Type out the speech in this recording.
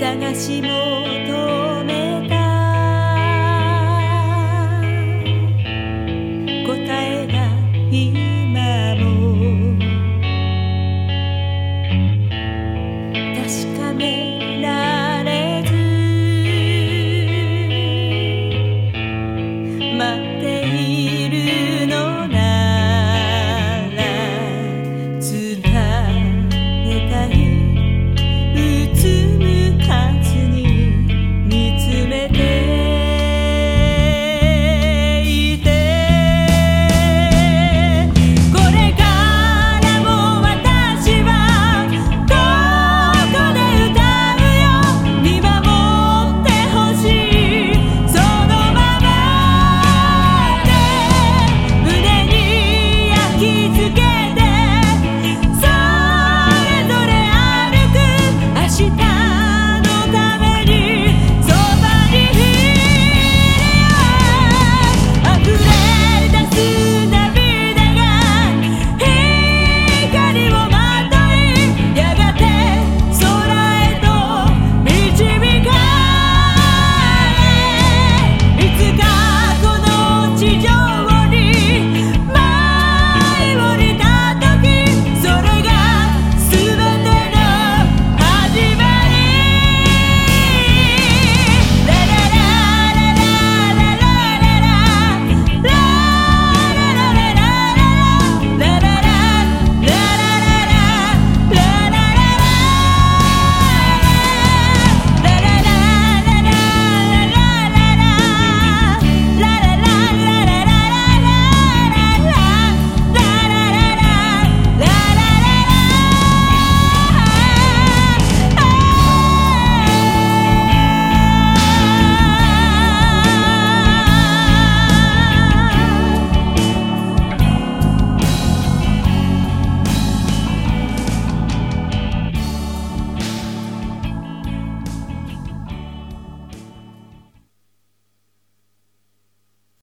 探し求め